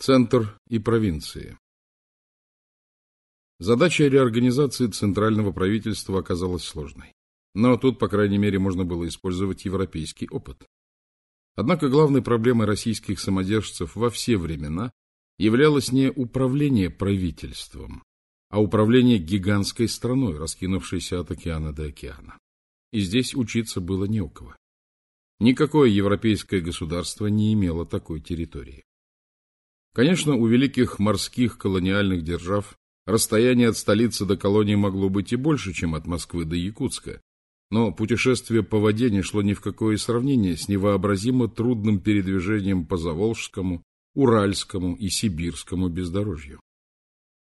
Центр и провинции Задача реорганизации центрального правительства оказалась сложной. Но тут, по крайней мере, можно было использовать европейский опыт. Однако главной проблемой российских самодержцев во все времена являлось не управление правительством, а управление гигантской страной, раскинувшейся от океана до океана. И здесь учиться было не у кого. Никакое европейское государство не имело такой территории. Конечно, у великих морских колониальных держав расстояние от столицы до колонии могло быть и больше, чем от Москвы до Якутска, но путешествие по воде не шло ни в какое сравнение с невообразимо трудным передвижением по Заволжскому, Уральскому и Сибирскому бездорожью.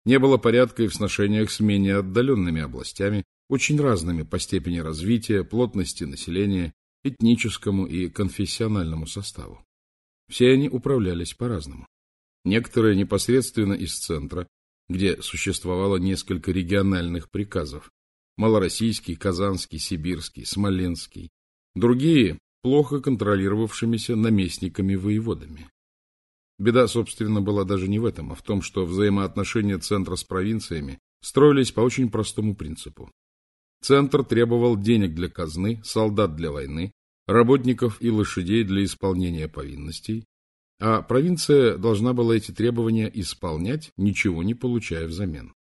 Не было порядка и в сношениях с менее отдаленными областями, очень разными по степени развития, плотности населения, этническому и конфессиональному составу. Все они управлялись по-разному. Некоторые непосредственно из центра, где существовало несколько региональных приказов, малороссийский, казанский, сибирский, смоленский, другие плохо контролировавшимися наместниками-воеводами. Беда, собственно, была даже не в этом, а в том, что взаимоотношения центра с провинциями строились по очень простому принципу. Центр требовал денег для казны, солдат для войны, работников и лошадей для исполнения повинностей, а провинция должна была эти требования исполнять, ничего не получая взамен.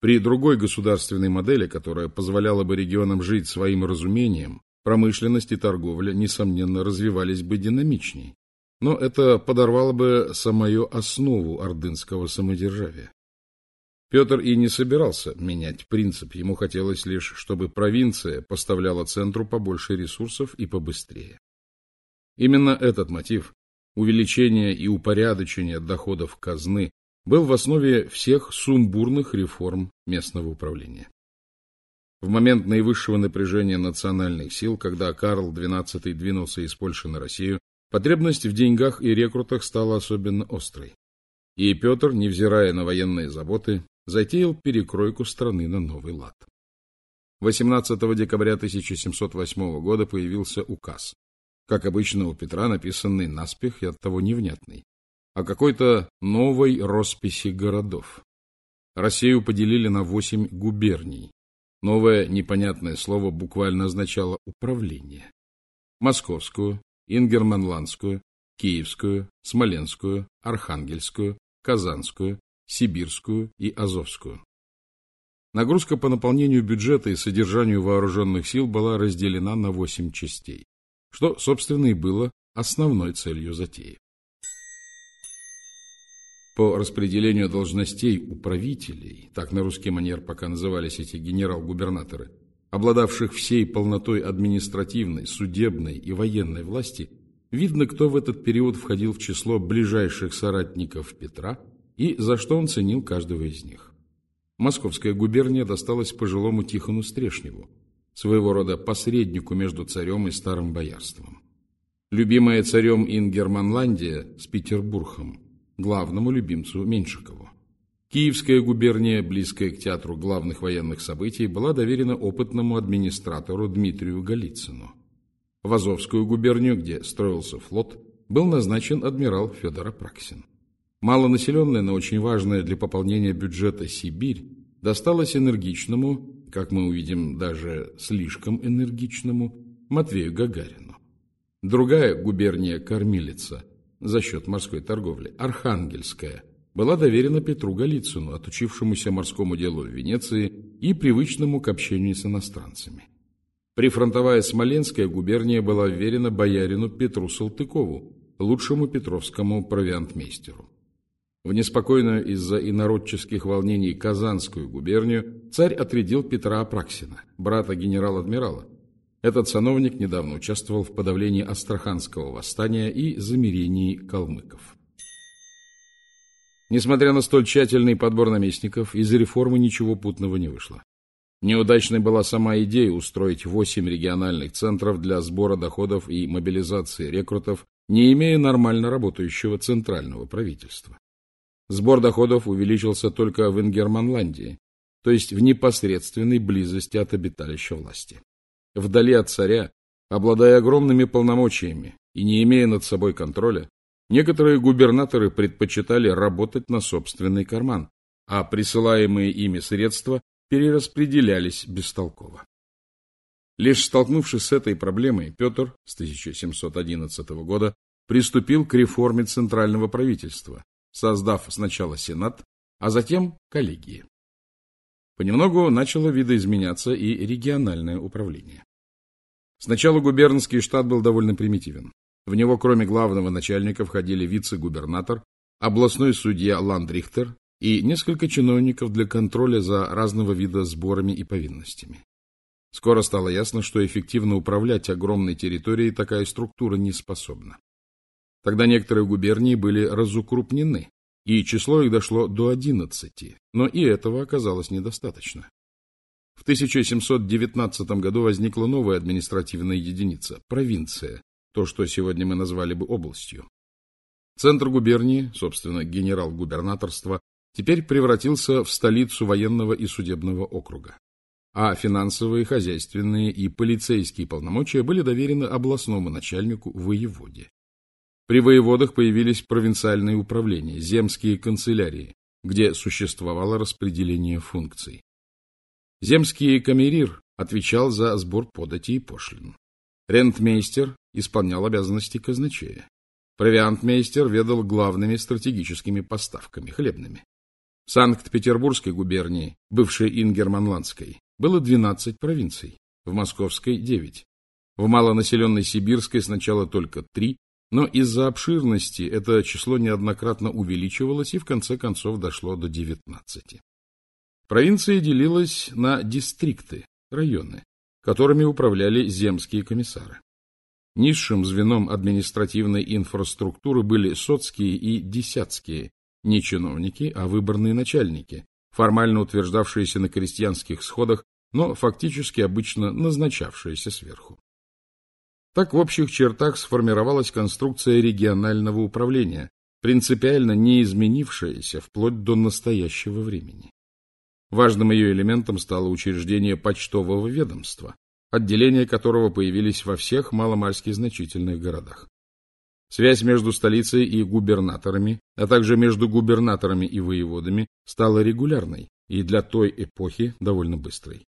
При другой государственной модели, которая позволяла бы регионам жить своим разумением, промышленность и торговля, несомненно, развивались бы динамичней. Но это подорвало бы самую основу ордынского самодержавия. Петр и не собирался менять принцип, ему хотелось лишь, чтобы провинция поставляла центру побольше ресурсов и побыстрее. Именно этот мотив, увеличение и упорядочение доходов казны, был в основе всех сумбурных реформ местного управления. В момент наивысшего напряжения национальных сил, когда Карл XII двинулся из Польши на Россию, потребность в деньгах и рекрутах стала особенно острой. И Петр, невзирая на военные заботы, затеял перекройку страны на новый лад. 18 декабря 1708 года появился указ, как обычно у Петра написанный наспех и оттого невнятный, о какой-то новой росписи городов. Россию поделили на восемь губерний. Новое непонятное слово буквально означало «управление». Московскую, Ингерманландскую, Киевскую, Смоленскую, Архангельскую, Казанскую, Сибирскую и Азовскую. Нагрузка по наполнению бюджета и содержанию вооруженных сил была разделена на восемь частей, что, собственно, и было основной целью затеи. По распределению должностей управителей, так на русский манер пока назывались эти генерал-губернаторы, обладавших всей полнотой административной, судебной и военной власти, видно, кто в этот период входил в число ближайших соратников Петра – и за что он ценил каждого из них. Московская губерния досталась пожилому Тихону Стрешневу, своего рода посреднику между царем и старым боярством. Любимая царем Ингерманландия с Петербургом, главному любимцу Меньшикову. Киевская губерния, близкая к театру главных военных событий, была доверена опытному администратору Дмитрию Голицыну. В Азовскую губернию, где строился флот, был назначен адмирал Федор Апраксин. Малонаселенная, но очень важная для пополнения бюджета Сибирь досталась энергичному, как мы увидим, даже слишком энергичному, Матвею Гагарину. Другая губерния Кормилица за счет морской торговли, Архангельская, была доверена Петру Голицыну, отучившемуся морскому делу в Венеции и привычному к общению с иностранцами. Прифронтовая Смоленская губерния была вверена боярину Петру Салтыкову, лучшему петровскому провиантмейстеру. В неспокойную из-за инородческих волнений Казанскую губернию царь отрядил Петра Апраксина, брата генерал-адмирала. Этот сановник недавно участвовал в подавлении Астраханского восстания и замирении калмыков. Несмотря на столь тщательный подбор наместников, из реформы ничего путного не вышло. Неудачной была сама идея устроить восемь региональных центров для сбора доходов и мобилизации рекрутов, не имея нормально работающего центрального правительства. Сбор доходов увеличился только в Ингерманландии, то есть в непосредственной близости от обиталища власти. Вдали от царя, обладая огромными полномочиями и не имея над собой контроля, Некоторые губернаторы предпочитали работать на собственный карман, а присылаемые ими средства перераспределялись бестолково. Лишь столкнувшись с этой проблемой, Петр с 1711 года приступил к реформе центрального правительства, создав сначала Сенат, а затем коллегии. Понемногу начало видоизменяться и региональное управление. Сначала губернский штат был довольно примитивен. В него, кроме главного начальника, входили вице-губернатор, областной судья Ландрихтер и несколько чиновников для контроля за разного вида сборами и повинностями. Скоро стало ясно, что эффективно управлять огромной территорией такая структура не способна. Тогда некоторые губернии были разукрупнены, и число их дошло до 11, но и этого оказалось недостаточно. В 1719 году возникла новая административная единица – провинция, то, что сегодня мы назвали бы областью. Центр губернии, собственно, генерал-губернаторства, теперь превратился в столицу военного и судебного округа. А финансовые, хозяйственные и полицейские полномочия были доверены областному начальнику воеводе. При воеводах появились провинциальные управления, земские канцелярии, где существовало распределение функций. Земский камерир отвечал за сбор подати и пошлин. Рентмейстер исполнял обязанности казначея. Провиантмейстер ведал главными стратегическими поставками хлебными. В Санкт-Петербургской губернии, бывшей Ингерманландской, было 12 провинций, в Московской – 9. В малонаселенной Сибирской сначала только 3, но из-за обширности это число неоднократно увеличивалось и в конце концов дошло до 19. Провинция делилась на дистрикты, районы, которыми управляли земские комиссары. Низшим звеном административной инфраструктуры были соцкие и десятские, не чиновники, а выборные начальники, формально утверждавшиеся на крестьянских сходах, но фактически обычно назначавшиеся сверху. Так в общих чертах сформировалась конструкция регионального управления, принципиально не изменившаяся вплоть до настоящего времени. Важным ее элементом стало учреждение почтового ведомства, отделения которого появились во всех маломальски значительных городах. Связь между столицей и губернаторами, а также между губернаторами и воеводами стала регулярной и для той эпохи довольно быстрой.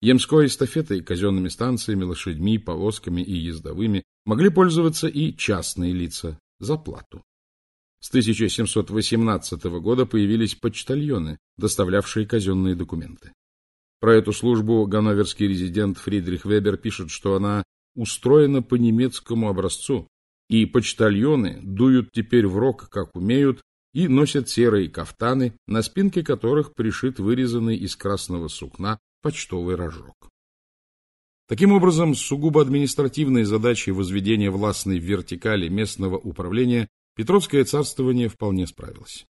Емской эстафетой, казенными станциями, лошадьми, повозками и ездовыми могли пользоваться и частные лица за плату. С 1718 года появились почтальоны, доставлявшие казенные документы. Про эту службу ганноверский резидент Фридрих Вебер пишет, что она устроена по немецкому образцу, и почтальоны дуют теперь в рог, как умеют, и носят серые кафтаны, на спинке которых пришит вырезанный из красного сукна почтовый рожок. Таким образом, сугубо административной задачей возведения властной вертикали местного управления Петровское царствование вполне справилось.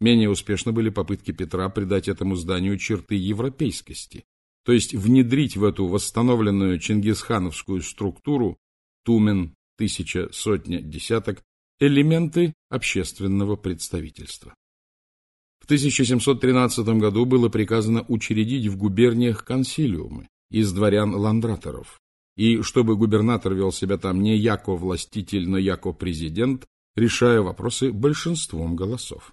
Менее успешны были попытки Петра придать этому зданию черты европейскости, то есть внедрить в эту восстановленную чингисхановскую структуру Тумен, тысяча, сотня, десяток, элементы общественного представительства. В 1713 году было приказано учредить в губерниях консилиумы из дворян-ландраторов, и чтобы губернатор вел себя там не яко властитель, но яко президент, решая вопросы большинством голосов.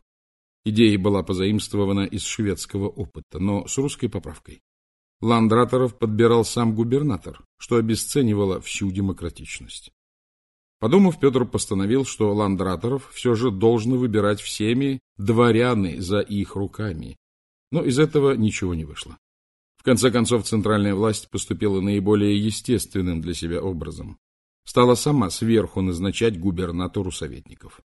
Идея была позаимствована из шведского опыта, но с русской поправкой. Ландраторов подбирал сам губернатор, что обесценивало всю демократичность. Подумав, Петр постановил, что ландраторов все же должны выбирать всеми дворяны за их руками. Но из этого ничего не вышло. В конце концов, центральная власть поступила наиболее естественным для себя образом. Стала сама сверху назначать губернатору советников.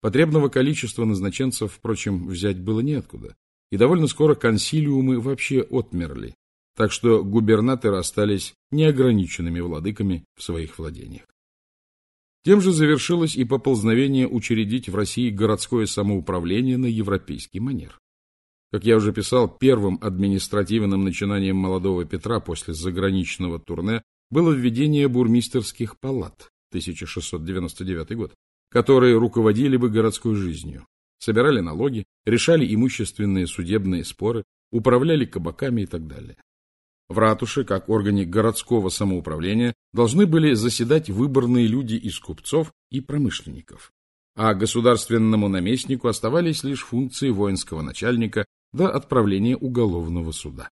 Потребного количества назначенцев, впрочем, взять было неоткуда, и довольно скоро консилиумы вообще отмерли, так что губернаторы остались неограниченными владыками в своих владениях. Тем же завершилось и поползновение учредить в России городское самоуправление на европейский манер. Как я уже писал, первым административным начинанием молодого Петра после заграничного турне было введение бурмистерских палат 1699 год, которые руководили бы городской жизнью, собирали налоги, решали имущественные судебные споры, управляли кабаками и так далее. В ратуше, как органе городского самоуправления, должны были заседать выборные люди из купцов и промышленников. а государственному наместнику оставались лишь функции воинского начальника до отправления уголовного суда.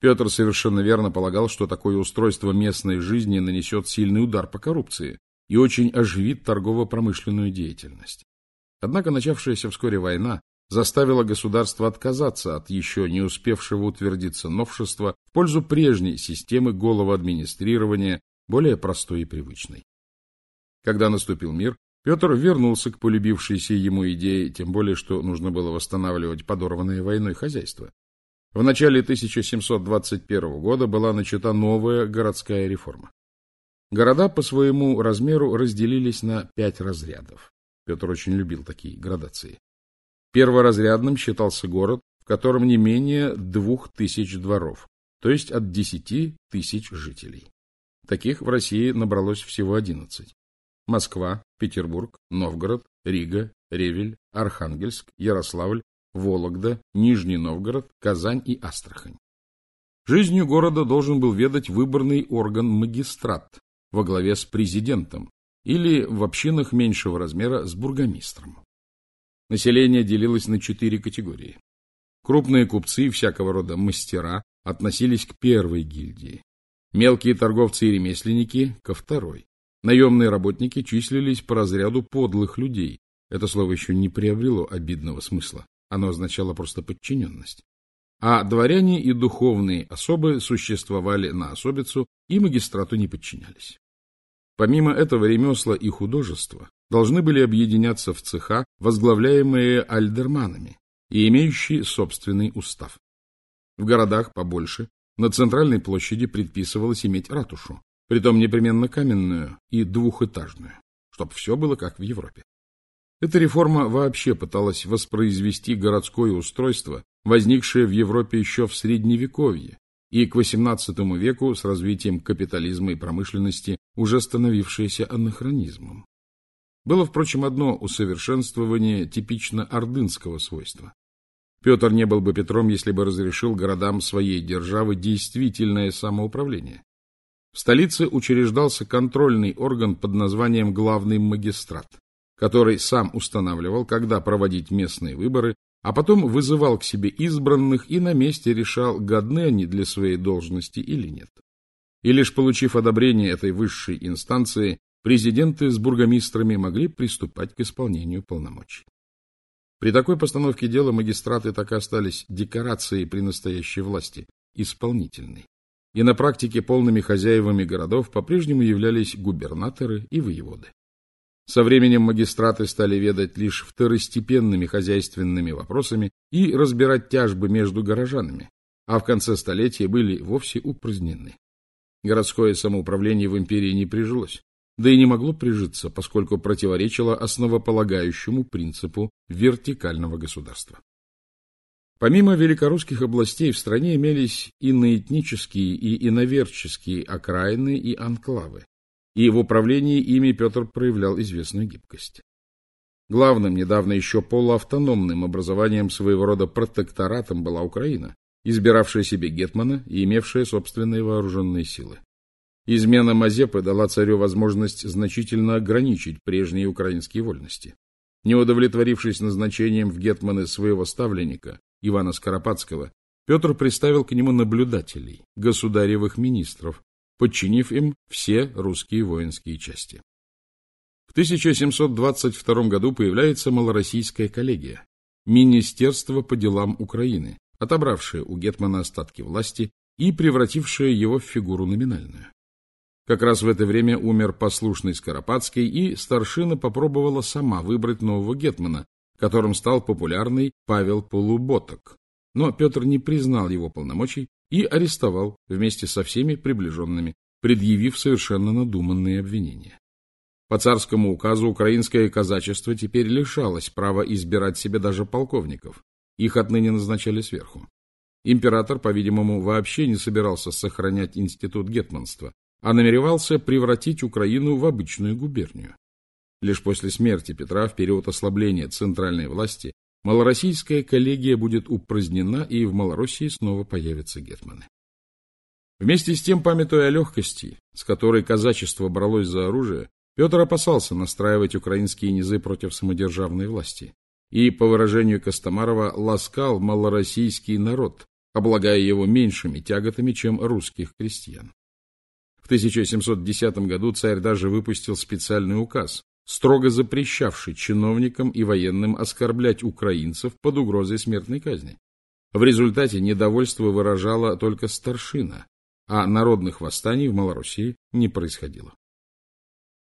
Петр совершенно верно полагал, что такое устройство местной жизни нанесет сильный удар по коррупции и очень оживит торгово-промышленную деятельность. Однако начавшаяся вскоре война заставила государство отказаться от еще не успевшего утвердиться новшества в пользу прежней системы голого администрирования, более простой и привычной. Когда наступил мир, Петр вернулся к полюбившейся ему идее, тем более, что нужно было восстанавливать подорванное войной хозяйство. В начале 1721 года была начата новая городская реформа. Города по своему размеру разделились на пять разрядов. Петр очень любил такие градации. Перворазрядным считался город, в котором не менее двух тысяч дворов, то есть от десяти тысяч жителей. Таких в России набралось всего одиннадцать. Москва, Петербург, Новгород, Рига, Ревель, Архангельск, Ярославль, Вологда, Нижний Новгород, Казань и Астрахань. Жизнью города должен был ведать выборный орган магистрат во главе с президентом или в общинах меньшего размера с бургомистром. Население делилось на четыре категории. Крупные купцы и всякого рода мастера относились к первой гильдии. Мелкие торговцы и ремесленники – ко второй. Наемные работники числились по разряду подлых людей. Это слово еще не приобрело обидного смысла. Оно означало просто подчиненность. А дворяне и духовные особы существовали на особицу и магистрату не подчинялись. Помимо этого ремесла и художества должны были объединяться в цеха, возглавляемые альдерманами и имеющие собственный устав. В городах побольше на центральной площади предписывалось иметь ратушу, притом непременно каменную и двухэтажную, чтобы все было как в Европе. Эта реформа вообще пыталась воспроизвести городское устройство, возникшее в Европе еще в Средневековье, и к XVIII веку с развитием капитализма и промышленности, уже становившееся анахронизмом. Было, впрочем, одно усовершенствование типично ордынского свойства. Петр не был бы Петром, если бы разрешил городам своей державы действительное самоуправление. В столице учреждался контрольный орган под названием главный магистрат, который сам устанавливал, когда проводить местные выборы, а потом вызывал к себе избранных и на месте решал, годны они для своей должности или нет. И лишь получив одобрение этой высшей инстанции, президенты с бургомистрами могли приступать к исполнению полномочий. При такой постановке дела магистраты так и остались декорацией при настоящей власти, исполнительной и на практике полными хозяевами городов по-прежнему являлись губернаторы и воеводы. Со временем магистраты стали ведать лишь второстепенными хозяйственными вопросами и разбирать тяжбы между горожанами, а в конце столетия были вовсе упразднены. Городское самоуправление в империи не прижилось, да и не могло прижиться, поскольку противоречило основополагающему принципу вертикального государства. Помимо великорусских областей в стране имелись иноэтнические и иноверческие окраины и анклавы, и в управлении ими Петр проявлял известную гибкость. Главным, недавно еще полуавтономным образованием своего рода протекторатом была Украина, избиравшая себе гетмана и имевшая собственные вооруженные силы. Измена Мазепы дала царю возможность значительно ограничить прежние украинские вольности. Не удовлетворившись назначением в гетманы своего ставленника, Ивана Скоропадского, Петр приставил к нему наблюдателей, государевых министров, подчинив им все русские воинские части. В 1722 году появляется малороссийская коллегия, Министерство по делам Украины, отобравшее у Гетмана остатки власти и превратившее его в фигуру номинальную. Как раз в это время умер послушный Скоропадский, и старшина попробовала сама выбрать нового гетмана, которым стал популярный Павел Полуботок. Но Петр не признал его полномочий и арестовал вместе со всеми приближенными, предъявив совершенно надуманные обвинения. По царскому указу украинское казачество теперь лишалось права избирать себе даже полковников. Их отныне назначали сверху. Император, по-видимому, вообще не собирался сохранять институт гетманства, а намеревался превратить Украину в обычную губернию. Лишь после смерти Петра в период ослабления центральной власти малороссийская коллегия будет упразднена, и в Малороссии снова появятся гетманы. Вместе с тем, памятуя о легкости, с которой казачество бралось за оружие, Петр опасался настраивать украинские низы против самодержавной власти и, по выражению Костомарова, ласкал малороссийский народ, облагая его меньшими тяготами, чем русских крестьян. В 1710 году царь даже выпустил специальный указ, строго запрещавший чиновникам и военным оскорблять украинцев под угрозой смертной казни. В результате недовольство выражала только старшина, а народных восстаний в Малороссии не происходило.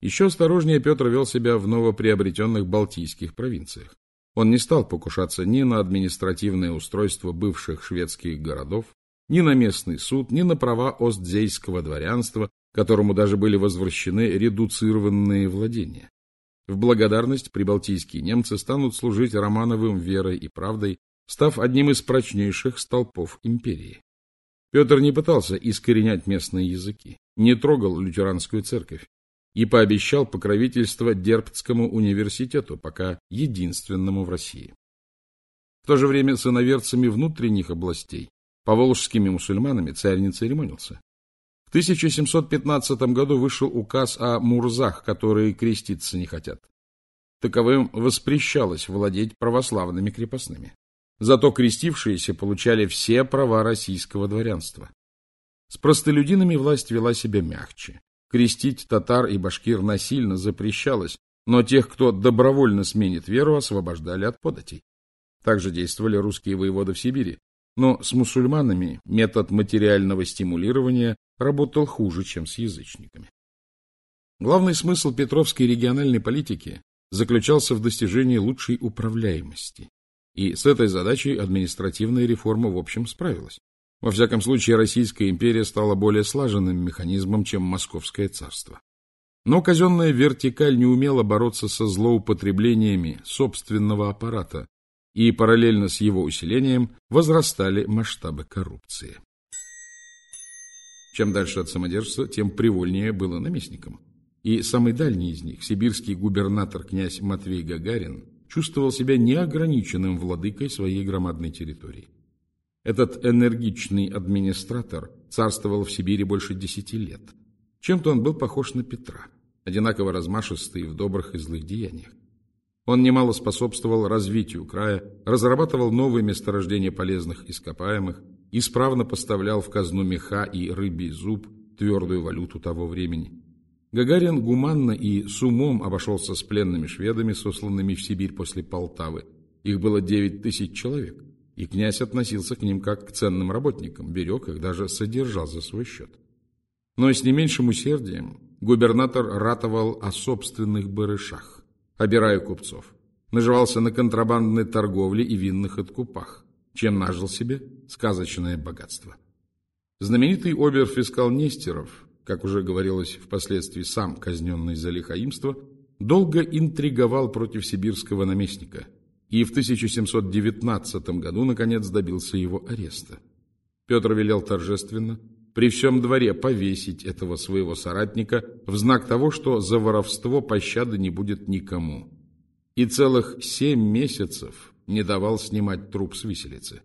Еще осторожнее Петр вел себя в новоприобретенных Балтийских провинциях. Он не стал покушаться ни на административное устройство бывших шведских городов, ни на местный суд, ни на права остзейского дворянства, которому даже были возвращены редуцированные владения. В благодарность прибалтийские немцы станут служить Романовым верой и правдой, став одним из прочнейших столпов империи. Петр не пытался искоренять местные языки, не трогал лютеранскую церковь, и пообещал покровительство Дербцкому университету, пока единственному в России. В то же время с иноверцами внутренних областей, поволжскими мусульманами, царь не церемонился. В 1715 году вышел указ о мурзах, которые креститься не хотят. Таковым воспрещалось владеть православными крепостными. Зато крестившиеся получали все права российского дворянства. С простолюдинами власть вела себя мягче. Крестить татар и башкир насильно запрещалось, но тех, кто добровольно сменит веру, освобождали от податей. Также действовали русские воеводы в Сибири. Но с мусульманами метод материального стимулирования работал хуже, чем с язычниками. Главный смысл петровской региональной политики заключался в достижении лучшей управляемости. И с этой задачей административная реформа в общем справилась. Во всяком случае, Российская империя стала более слаженным механизмом, чем Московское царство. Но казенная вертикаль не умела бороться со злоупотреблениями собственного аппарата, и параллельно с его усилением возрастали масштабы коррупции. Чем дальше от самодержца, тем привольнее было наместником. И самый дальний из них, сибирский губернатор князь Матвей Гагарин, чувствовал себя неограниченным владыкой своей громадной территории. Этот энергичный администратор царствовал в Сибири больше десяти лет. Чем-то он был похож на Петра, одинаково размашистый в добрых и злых деяниях. Он немало способствовал развитию края, разрабатывал новые месторождения полезных ископаемых, исправно поставлял в казну меха и рыбий зуб, твердую валюту того времени. Гагарин гуманно и с умом обошелся с пленными шведами, сосланными в Сибирь после Полтавы. Их было девять тысяч человек и князь относился к ним как к ценным работникам, берег их даже содержал за свой счет. Но с не меньшим усердием губернатор ратовал о собственных барышах, обирая купцов, наживался на контрабандной торговле и винных откупах, чем нажил себе сказочное богатство. Знаменитый оберфискал Нестеров, как уже говорилось впоследствии сам казненный за лихаимство, долго интриговал против сибирского наместника – и в 1719 году, наконец, добился его ареста. Петр велел торжественно при всем дворе повесить этого своего соратника в знак того, что за воровство пощады не будет никому. И целых семь месяцев не давал снимать труп с виселицы.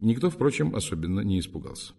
Никто, впрочем, особенно не испугался.